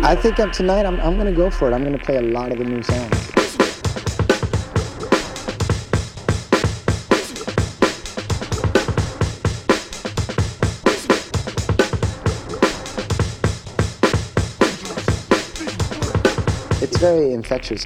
I think um, tonight I'm, I'm going to go for it. I'm going to play a lot of the new songs. It's very infectious.